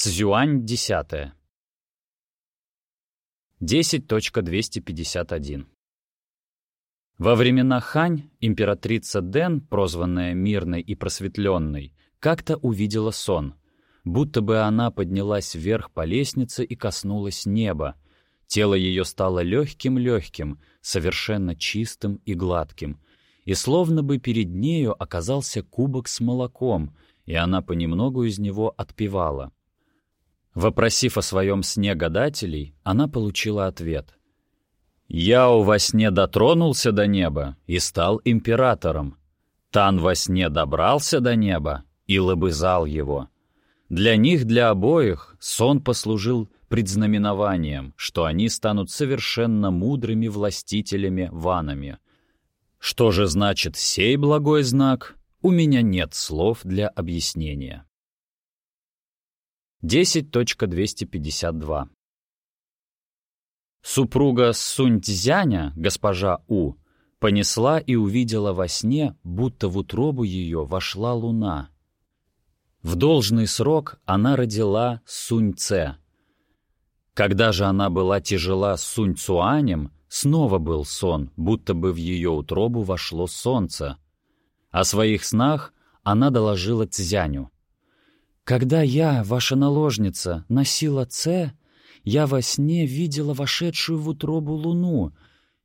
Цзюань 10. 10.251 Во времена Хань императрица Дэн, прозванная Мирной и Просветленной, как-то увидела сон, будто бы она поднялась вверх по лестнице и коснулась неба. Тело ее стало легким-легким, совершенно чистым и гладким, и словно бы перед нею оказался кубок с молоком, и она понемногу из него отпивала. Вопросив о своем сне гадателей, она получила ответ. «Я у во сне дотронулся до неба и стал императором. Тан во сне добрался до неба и лобызал его. Для них, для обоих, сон послужил предзнаменованием, что они станут совершенно мудрыми властителями ванами. Что же значит сей благой знак, у меня нет слов для объяснения. 10.252 Супруга Суньцзяня, госпожа У, понесла и увидела во сне, будто в утробу ее вошла луна. В должный срок она родила Суньце. Когда же она была тяжела Суньцуанем, снова был сон, будто бы в ее утробу вошло солнце. О своих снах она доложила Цзяню — когда я, ваша наложница, носила Ц, я во сне видела вошедшую в утробу луну.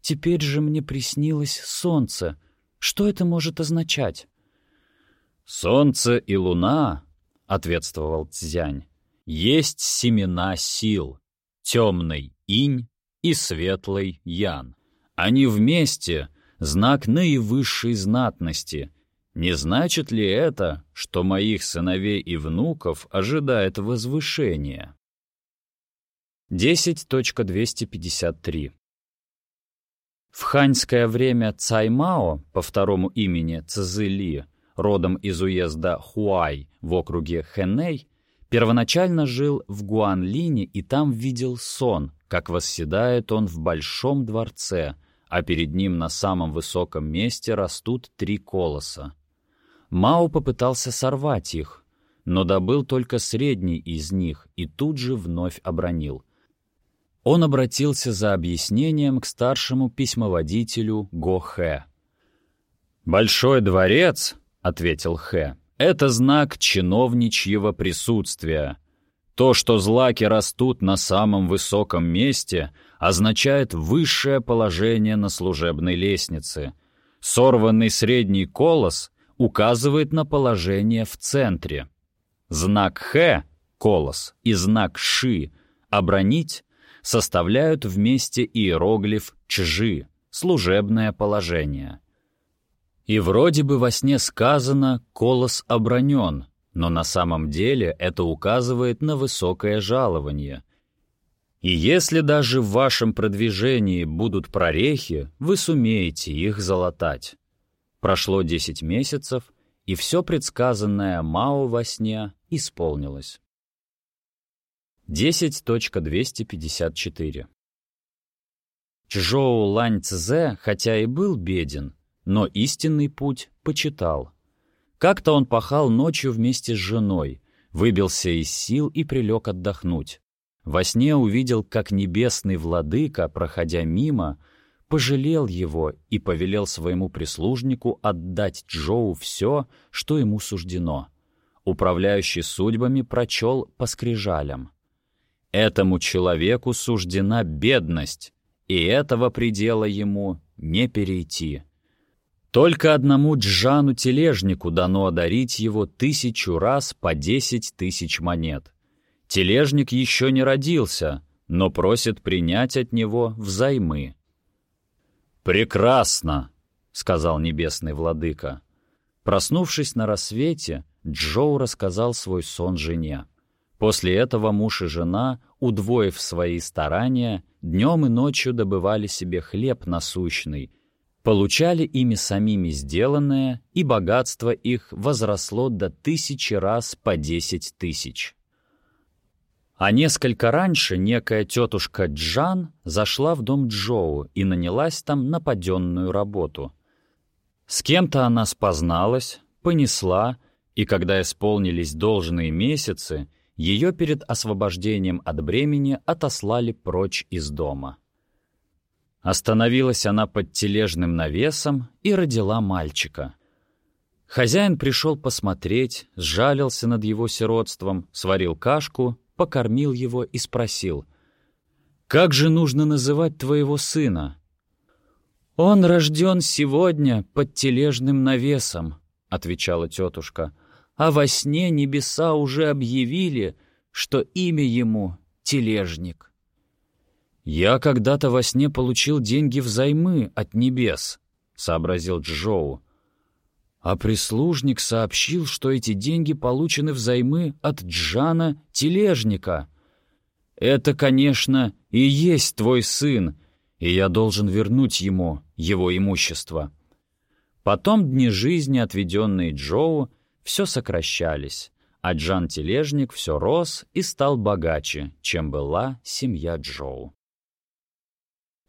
Теперь же мне приснилось солнце. Что это может означать? «Солнце и луна», — ответствовал Цзянь, — «есть семена сил, темный инь и светлый ян. Они вместе — знак наивысшей знатности — не значит ли это, что моих сыновей и внуков ожидает возвышение? 10.253 В ханьское время Цаймао, по второму имени Цзыли, родом из уезда Хуай в округе Хэнэй, первоначально жил в Гуанлине и там видел сон, как восседает он в большом дворце, а перед ним на самом высоком месте растут три колоса. Мао попытался сорвать их, но добыл только средний из них и тут же вновь обронил. Он обратился за объяснением к старшему письмоводителю Го Хэ. «Большой дворец», — ответил Хэ, — «это знак чиновничьего присутствия. То, что злаки растут на самом высоком месте, означает высшее положение на служебной лестнице. Сорванный средний колос — указывает на положение в центре. Знак «Х» — колос и знак «Ши» — обронить составляют вместе иероглиф «Чжи» — служебное положение. И вроде бы во сне сказано «колос обронен», но на самом деле это указывает на высокое жалование. И если даже в вашем продвижении будут прорехи, вы сумеете их залатать. Прошло 10 месяцев, и все предсказанное Мао во сне исполнилось. 10.254 Чжоу Лань Цзэ, хотя и был беден, но истинный путь почитал. Как-то он пахал ночью вместе с женой, выбился из сил и прилег отдохнуть. Во сне увидел, как небесный владыка, проходя мимо, пожалел его и повелел своему прислужнику отдать Джоу все, что ему суждено. Управляющий судьбами прочел по скрижалям. Этому человеку суждена бедность, и этого предела ему не перейти. Только одному Джану-тележнику дано одарить его тысячу раз по десять тысяч монет. Тележник еще не родился, но просит принять от него взаймы. «Прекрасно!» — сказал небесный владыка. Проснувшись на рассвете, Джоу рассказал свой сон жене. После этого муж и жена, удвоив свои старания, днем и ночью добывали себе хлеб насущный, получали ими самими сделанное, и богатство их возросло до тысячи раз по десять тысяч. А несколько раньше некая тетушка Джан зашла в дом Джоу и нанялась там на паденную работу. С кем-то она спозналась, понесла, и когда исполнились должные месяцы, ее перед освобождением от бремени отослали прочь из дома. Остановилась она под тележным навесом и родила мальчика. Хозяин пришел посмотреть, сжалился над его сиротством, сварил кашку, покормил его и спросил, «Как же нужно называть твоего сына?» «Он рожден сегодня под тележным навесом», — отвечала тетушка, «а во сне небеса уже объявили, что имя ему — Тележник». «Я когда-то во сне получил деньги взаймы от небес», — сообразил Джоу. А прислужник сообщил, что эти деньги получены взаймы от Джана Тележника. «Это, конечно, и есть твой сын, и я должен вернуть ему его имущество». Потом дни жизни, отведенные Джоу, все сокращались, а Джан Тележник все рос и стал богаче, чем была семья Джоу.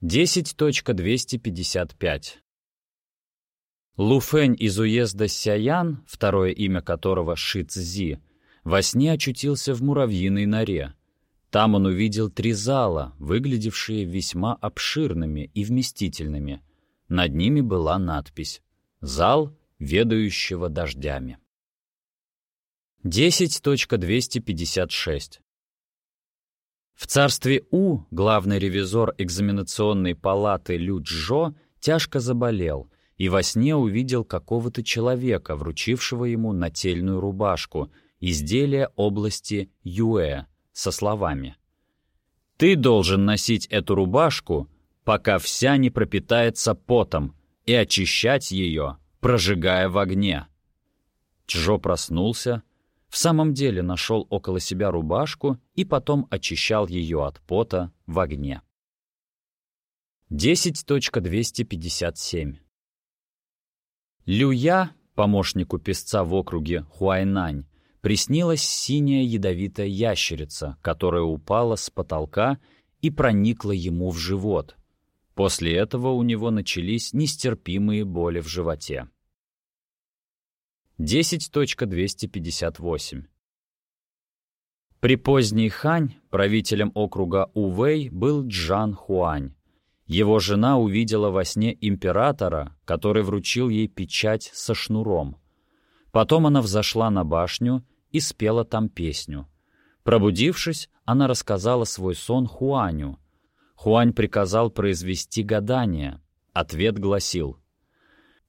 10.255 Луфэнь из уезда Сяян, второе имя которого Шицзи, во сне очутился в муравьиной норе. Там он увидел три зала, выглядевшие весьма обширными и вместительными. Над ними была надпись «Зал, ведающего дождями». 10.256 в царстве У главный ревизор экзаменационной палаты Лю Джо тяжко заболел и во сне увидел какого-то человека, вручившего ему нательную рубашку, изделие области Юэ, со словами «Ты должен носить эту рубашку, пока вся не пропитается потом, и очищать ее, прожигая в огне». Чжо проснулся, в самом деле нашел около себя рубашку и потом очищал ее от пота в огне. 10.257 Люя, помощнику песца в округе Хуайнань, приснилась синяя ядовитая ящерица, которая упала с потолка и проникла ему в живот. После этого у него начались нестерпимые боли в животе. 10.258 При поздней Хань правителем округа Увэй был Джан Хуань. Его жена увидела во сне императора, который вручил ей печать со шнуром. Потом она взошла на башню и спела там песню. Пробудившись, она рассказала свой сон Хуаню. Хуань приказал произвести гадание. Ответ гласил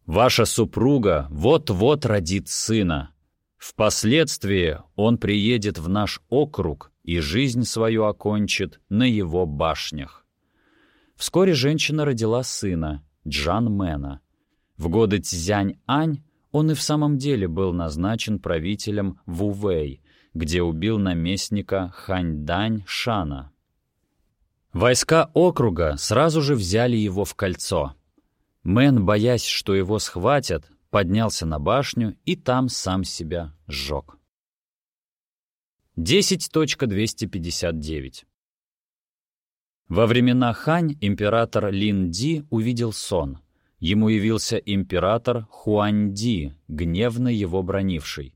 Ваша супруга вот-вот родит сына. Впоследствии он приедет в наш округ и жизнь свою окончит на его башнях. Вскоре женщина родила сына, Джан Мэна. В годы Цзянь-Ань он и в самом деле был назначен правителем Вувэй, где убил наместника Ханьдань Шана. Войска округа сразу же взяли его в кольцо — Мэн, боясь, что его схватят, поднялся на башню и там сам себя сжег. 10.259 Во времена Хань император Лин Ди увидел сон. Ему явился император Хуань Ди, гневно его бронивший.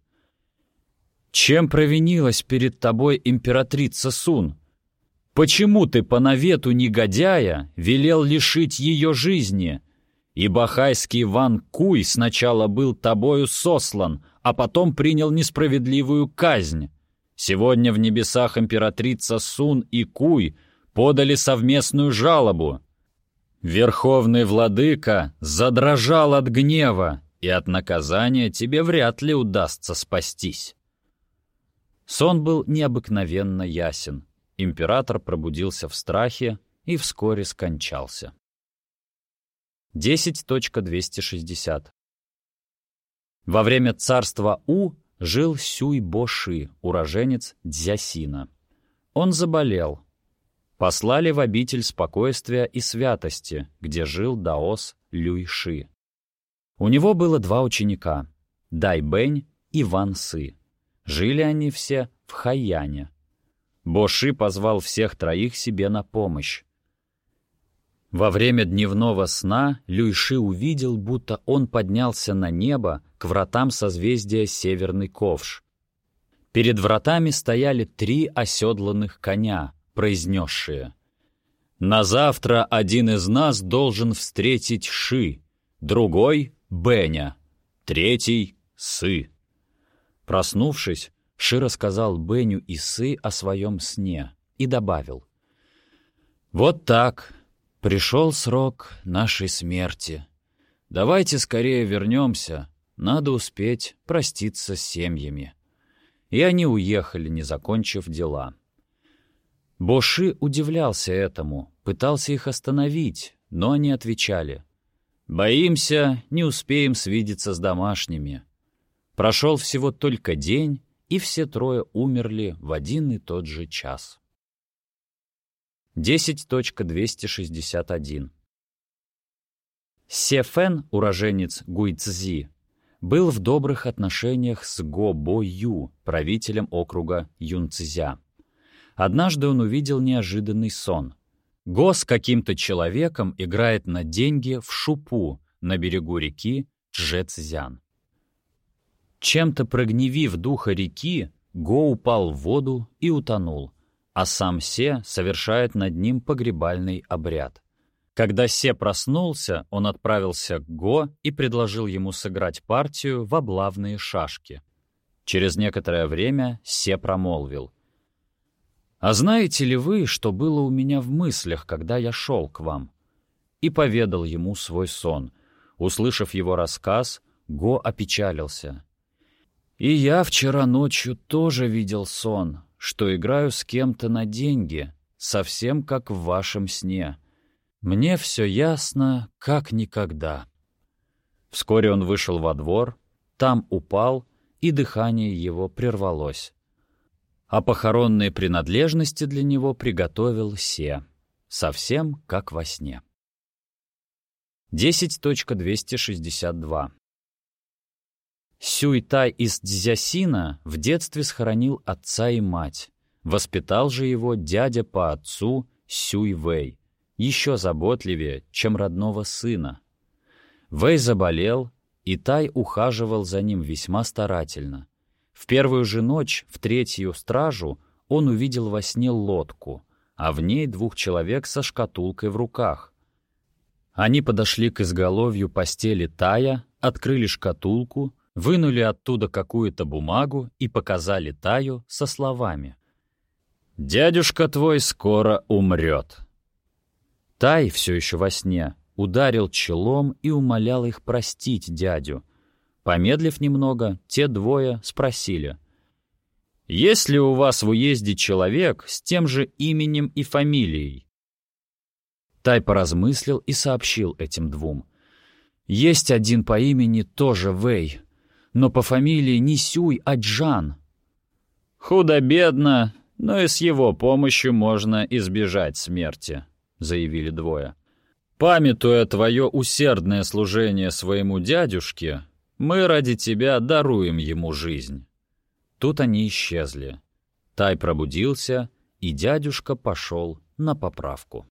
«Чем провинилась перед тобой императрица Сун? Почему ты по навету негодяя велел лишить ее жизни?» И бахайский Ван Куй сначала был тобою сослан, а потом принял несправедливую казнь. Сегодня в небесах императрица Сун и Куй подали совместную жалобу. Верховный владыка задрожал от гнева, и от наказания тебе вряд ли удастся спастись. Сон был необыкновенно ясен. Император пробудился в страхе и вскоре скончался. 10.260. Во время царства У жил Сюй Боши, уроженец Дзясина. Он заболел. Послали в обитель спокойствия и святости, где жил Даос Люйши. У него было два ученика — Дай Бэнь и Ван Сы. Жили они все в Хайяне. Боши позвал всех троих себе на помощь. Во время дневного сна Люйши увидел, будто он поднялся на небо к вратам созвездия Северный Ковш. Перед вратами стояли три оседланных коня, произнесшие «На завтра один из нас должен встретить Ши, другой — Беня, третий — Сы». Проснувшись, Ши рассказал Беню и Сы о своем сне и добавил «Вот так, пришел срок нашей смерти. Давайте скорее вернемся, надо успеть проститься с семьями». И они уехали, не закончив дела. Боши удивлялся этому, пытался их остановить, но они отвечали. «Боимся, не успеем свидеться с домашними». Прошел всего только день, и все трое умерли в один и тот же час. 10.261 Сефен, уроженец Гуйцзи, был в добрых отношениях с Го Бо Ю, правителем округа Юнцзя. Однажды он увидел неожиданный сон. Го с каким-то человеком играет на деньги в шупу на берегу реки Чжэцзян. Чем-то прогневив духа реки, Го упал в воду и утонул, а сам Се совершает над ним погребальный обряд. Когда Се проснулся, он отправился к Го и предложил ему сыграть партию в облавные шашки. Через некоторое время Се промолвил. «А знаете ли вы, что было у меня в мыслях, когда я шел к вам?» И поведал ему свой сон. Услышав его рассказ, Го опечалился. «И я вчера ночью тоже видел сон, что играю с кем-то на деньги, совсем как в вашем сне. Мне все ясно, как никогда». Вскоре он вышел во двор, там упал, и дыхание его прервалось а похоронные принадлежности для него приготовил Се, совсем как во сне. 10.262 Сюйтай из Дзясина в детстве схоронил отца и мать. Воспитал же его дядя по отцу Сюй Вэй, еще заботливее, чем родного сына. Вэй заболел, и Тай ухаживал за ним весьма старательно — в первую же ночь, в третью стражу, он увидел во сне лодку, а в ней двух человек со шкатулкой в руках. Они подошли к изголовью постели Тая, открыли шкатулку, вынули оттуда какую-то бумагу и показали Таю со словами. «Дядюшка твой скоро умрет». Тай, все еще во сне, ударил челом и умолял их простить дядю — Помедлив немного, те двое спросили. «Есть ли у вас в уезде человек с тем же именем и фамилией?» Тай поразмыслил и сообщил этим двум. «Есть один по имени тоже Вэй, но по фамилии не Сюй, а Джан». «Худо-бедно, но и с его помощью можно избежать смерти», — заявили двое. «Памятуя твое усердное служение своему дядюшке, мы ради тебя даруем ему жизнь». Тут они исчезли. Тай пробудился, и дядюшка пошел на поправку.